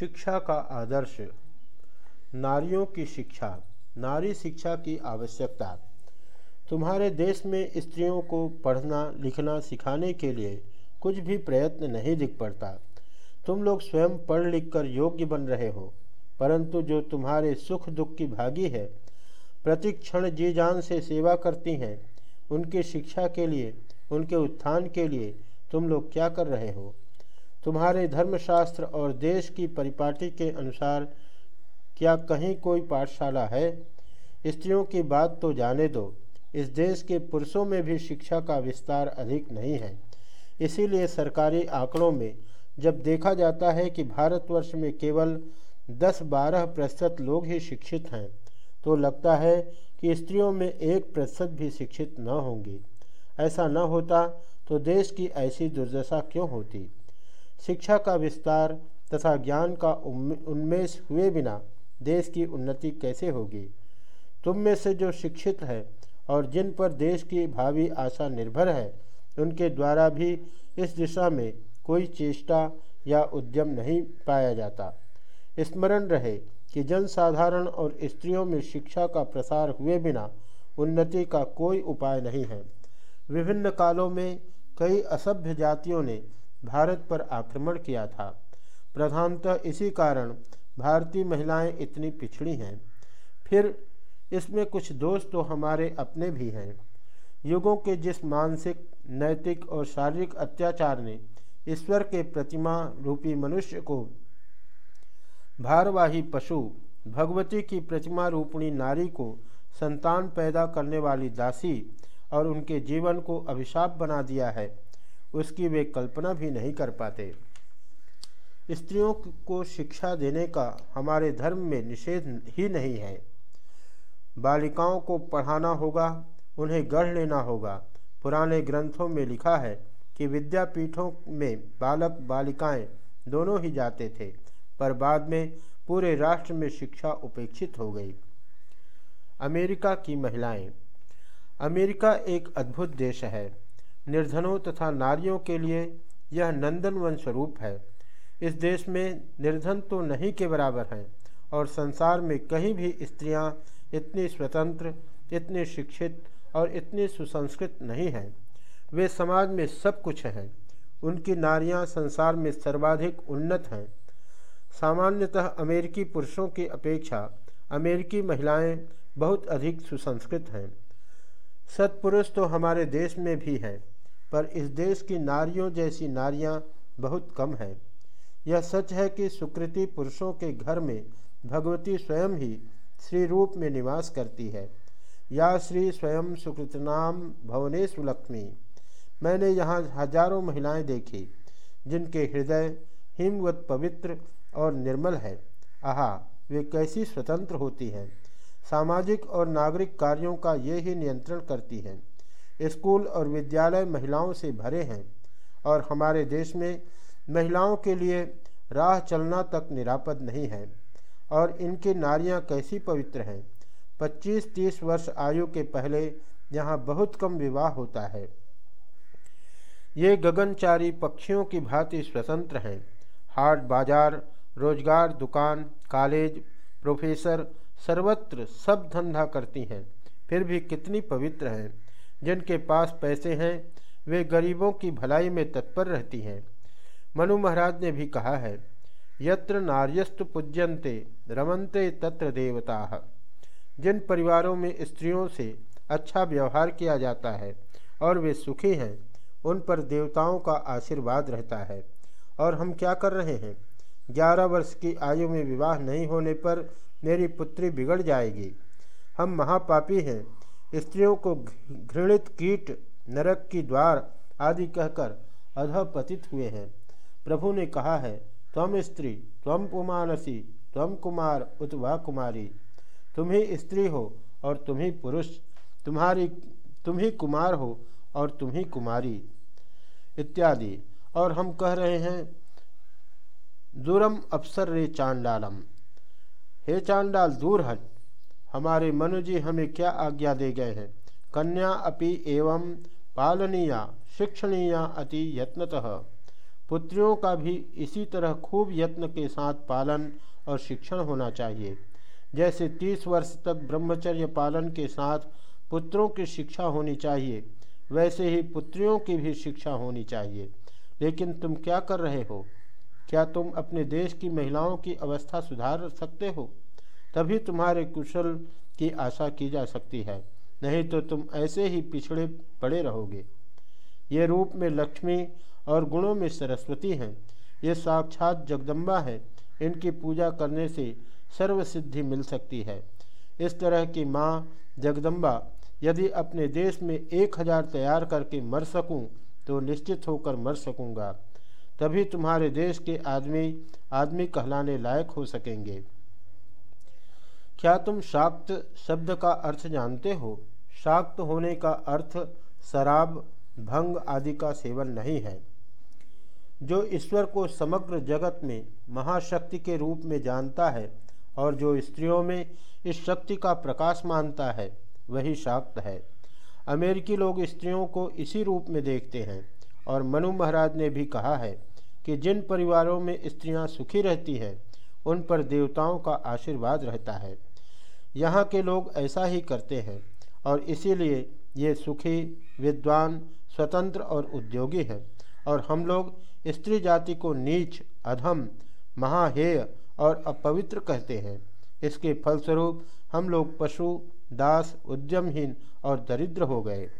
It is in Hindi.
शिक्षा का आदर्श, नारियों की शिक्षा, नारी शिक्षा की आवश्यकता। तुम्हारे देश में स्त्रियों को पढ़ना, लिखना, सिखाने के लिए कुछ भी प्रयत्न नहीं दिख पड़ता। तुम लोग स्वयं पढ़ लिख कर योग्य बन रहे हो, परंतु जो तुम्हारे सुख दुख की भागी है, प्रतिक्षण जी जान से सेवा करती हैं, उनकी शिक्षा के लिए, उनके उत्थान के लिए तुम लोग क्या कर रहे हो? तुम्हारे धर्मशास्त्र और देश की परिपाटी के अनुसार क्या कहीं कोई पाठशाला है? स्त्रियों की बात तो जाने दो। इस देश के पुरुषों में भी शिक्षा का विस्तार अधिक नहीं है। इसीलिए सरकारी आंकड़ों में जब देखा जाता है कि भारतवर्ष में केवल 10-12 प्रतिशत लोग ही शिक्षित हैं तो लगता है कि स्त्रियों में एक प्रतिशत भी शिक्षित न होंगी। ऐसा न होता तो देश की ऐसी दुर्दशा क्यों होती? शिक्षा का विस्तार तथा ज्ञान का उन्मेष हुए बिना देश की उन्नति कैसे होगी? तुम में से जो शिक्षित है और जिन पर देश की भावी आशा निर्भर है, उनके द्वारा भी इस दिशा में कोई चेष्टा या उद्यम नहीं पाया जाता। स्मरण रहे कि जनसाधारण और स्त्रियों में शिक्षा का प्रसार हुए बिना उन्नति का कोई उपाय नहीं है। विभिन्न कालों में कई असभ्य जातियों ने भारत पर आक्रमण किया था। प्रधानतः इसी कारण भारतीय महिलाएँ इतनी पिछड़ी हैं। फिर इसमें कुछ दोष तो हमारे अपने भी हैं। युगों के जिस मानसिक, नैतिक और शारीरिक अत्याचार ने ईश्वर के प्रतिमा रूपी मनुष्य को भारवाही पशु, भगवती की प्रतिमा रूपणी नारी को संतान पैदा करने वाली दासी और उनके जीवन को अभिशाप बना दिया है उसकी वे कल्पना भी नहीं कर पाते। स्त्रियों को शिक्षा देने का हमारे धर्म में निषेध ही नहीं है। बालिकाओं को पढ़ाना होगा, उन्हें गढ़ लेना होगा। पुराने ग्रंथों में लिखा है कि विद्यापीठों में बालक, बालिकाएँ दोनों ही जाते थे, पर बाद में पूरे राष्ट्र में शिक्षा उपेक्षित हो गई। अमेरिका की महिलाएँ। अमेरिका एक अद्भुत देश है। निर्धनों तथा नारियों के लिए यह नंदनवन स्वरूप है। इस देश में निर्धन तो नहीं के बराबर हैं और संसार में कहीं भी स्त्रियाँ इतनी स्वतंत्र, इतनी शिक्षित और इतनी सुसंस्कृत नहीं हैं। वे समाज में सब कुछ हैं। उनकी नारियाँ संसार में सर्वाधिक उन्नत हैं। सामान्यतः अमेरिकी पुरुषों की अपेक्षा अमेरिकी महिलाएँ बहुत अधिक सुसंस्कृत हैं। सत्पुरुष तो हमारे देश में भी हैं, पर इस देश की नारियों जैसी नारियाँ बहुत कम हैं। यह सच है कि सुकृति पुरुषों के घर में भगवती स्वयं ही श्री रूप में निवास करती है। या श्री स्वयं सुकृतनाम भवनेशु लक्ष्मी। मैंने यहाँ हज़ारों महिलाएँ देखी, जिनके हृदय हिमवत पवित्र और निर्मल है। आहा, वे कैसी स्वतंत्र होती हैं। सामाजिक और नागरिक कार्यों का ये ही नियंत्रण करती हैं। स्कूल और विद्यालय महिलाओं से भरे हैं और हमारे देश में महिलाओं के लिए राह चलना तक निरापद नहीं है और इनकी नारियाँ कैसी पवित्र हैं। 25-30 वर्ष आयु के पहले यहाँ बहुत कम विवाह होता है। ये गगनचारी पक्षियों की भांति स्वतंत्र हैं। हाट बाज़ार, रोज़गार दुकान, कॉलेज, प्रोफेसर सर्वत्र सब धंधा करती हैं, फिर भी कितनी पवित्र हैं। जिनके पास पैसे हैं, वे गरीबों की भलाई में तत्पर रहती हैं। मनु महाराज ने भी कहा है, यत्र नार्यस्तु पूज्यंते रमनते तत्र देवता। जिन परिवारों में स्त्रियों से अच्छा व्यवहार किया जाता है और वे सुखी हैं, उन पर देवताओं का आशीर्वाद रहता है। और हम क्या कर रहे हैं? ग्यारह वर्ष की आयु में विवाह नहीं होने पर मेरी पुत्री बिगड़ जाएगी। हम महापापी हैं। स्त्रियों को घृणित कीट, नरक की द्वार आदि कहकर अधपतित हुए हैं। प्रभु ने कहा है तम स्त्री तम पुमानसी तम कुमार उत कुमारी। तुम ही स्त्री हो और तुम ही पुरुष। तुम्हारी, तुम ही कुमार हो और तुम ही कुमारी। इत्यादि। और हम कह रहे हैं, दूरम अफसर रे चांडालम। हे चांडाल, दूर हट। हमारे मनुजी हमें क्या आज्ञा दे गए हैं? कन्या अपि एवं पालनीया, शिक्षणीया अति यत्नतः। पुत्रियों का भी इसी तरह खूब यत्न के साथ पालन और शिक्षण होना चाहिए। जैसे तीस वर्ष तक ब्रह्मचर्य पालन के साथ पुत्रों की शिक्षा होनी चाहिए, वैसे ही पुत्रियों की भी शिक्षा होनी चाहिए। लेकिन तुम क्या कर रहे हो? क्या तुम अपने देश की महिलाओं की अवस्था सुधार सकते हो? तभी तुम्हारे कुशल की आशा की जा सकती है। नहीं तो तुम ऐसे ही पिछड़े पड़े रहोगे। ये रूप में लक्ष्मी और गुणों में सरस्वती हैं। ये साक्षात जगदम्बा है। इनकी पूजा करने से सर्वसिद्धि मिल सकती है। इस तरह की माँ जगदम्बा, यदि अपने देश में एक हज़ार तैयार करके मर सकूँ तो निश्चित होकर मर सकूँगा। तभी तुम्हारे देश के आदमी आदमी कहलाने लायक हो सकेंगे। क्या तुम शाक्त शब्द का अर्थ जानते हो? शाक्त होने का अर्थ शराब, भंग आदि का सेवन नहीं है। जो ईश्वर को समग्र जगत में, महाशक्ति के रूप में जानता है और जो स्त्रियों में इस शक्ति का प्रकाश मानता है, वही शाक्त है। अमेरिकी लोग स्त्रियों को इसी रूप में देखते हैं और मनु महाराज ने भी कहा है कि जिन परिवारों में स्त्रियाँ सुखी रहती हैं, उन पर देवताओं का आशीर्वाद रहता है। यहाँ के लोग ऐसा ही करते हैं, और इसीलिए ये सुखी, विद्वान, स्वतंत्र और उद्योगी हैं, और हम लोग स्त्री जाति को नीच, अधम, महाहेय और अपवित्र कहते हैं। इसके फलस्वरूप हम लोग पशु, दास, उद्यमहीन और दरिद्र हो गए।